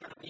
para mí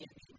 in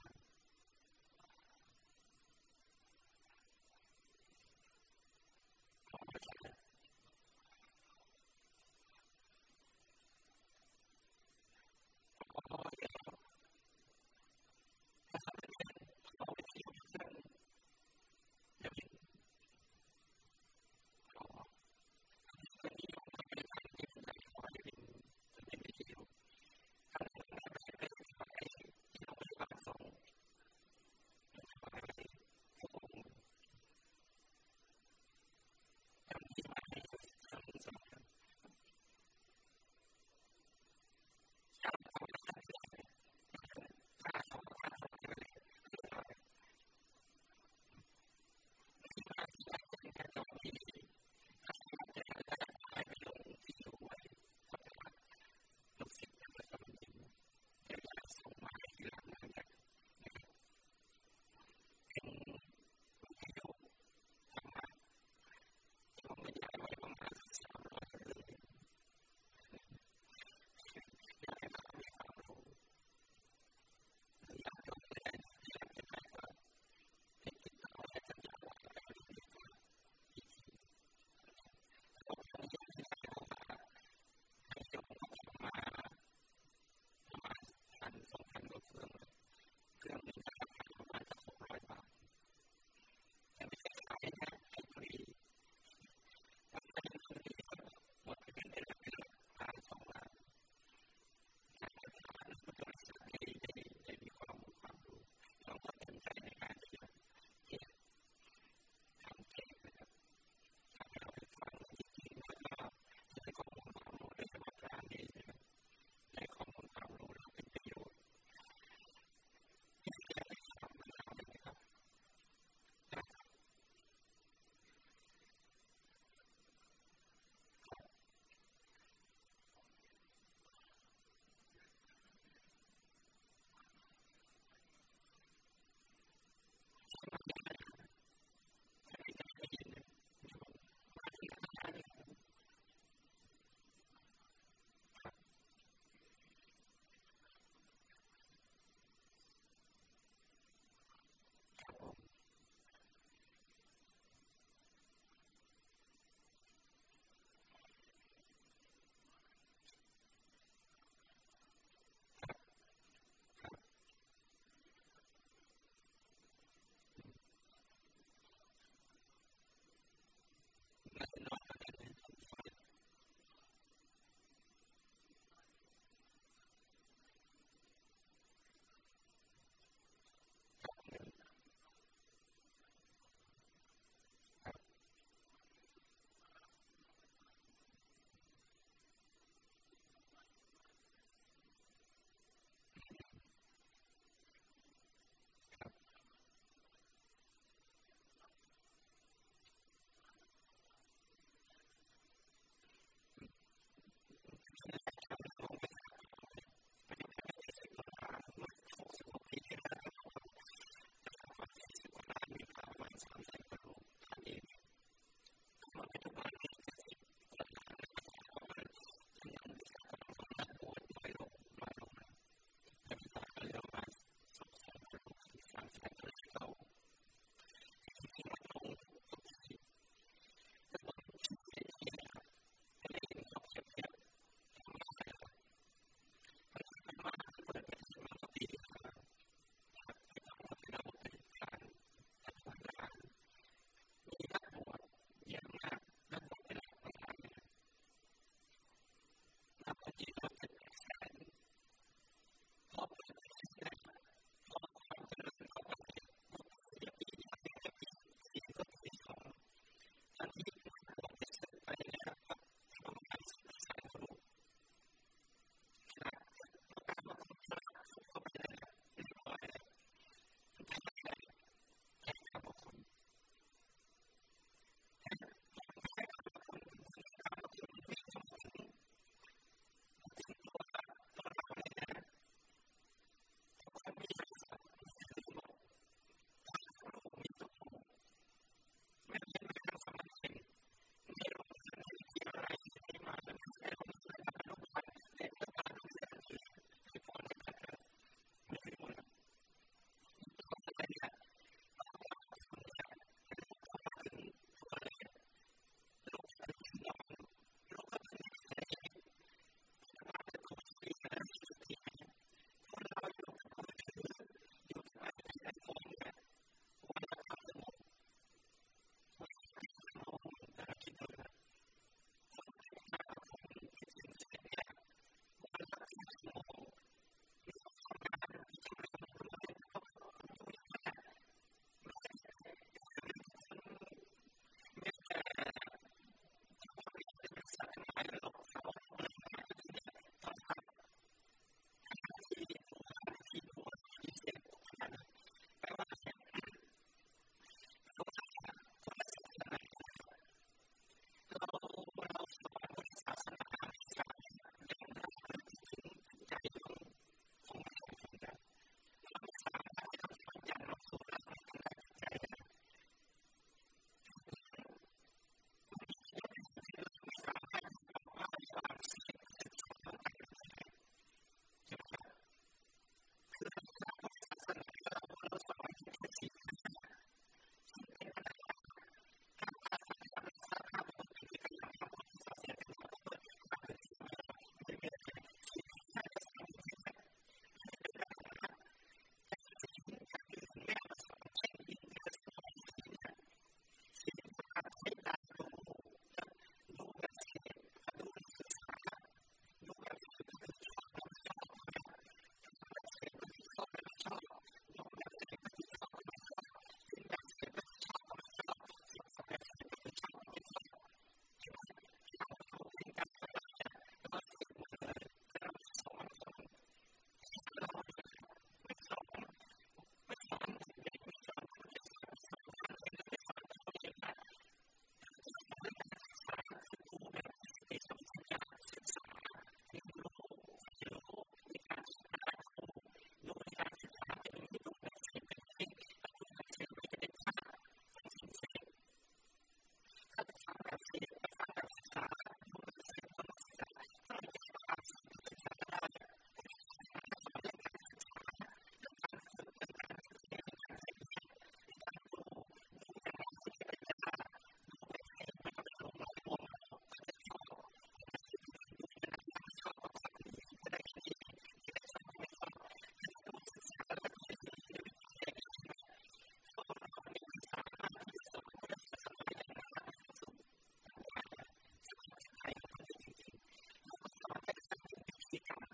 become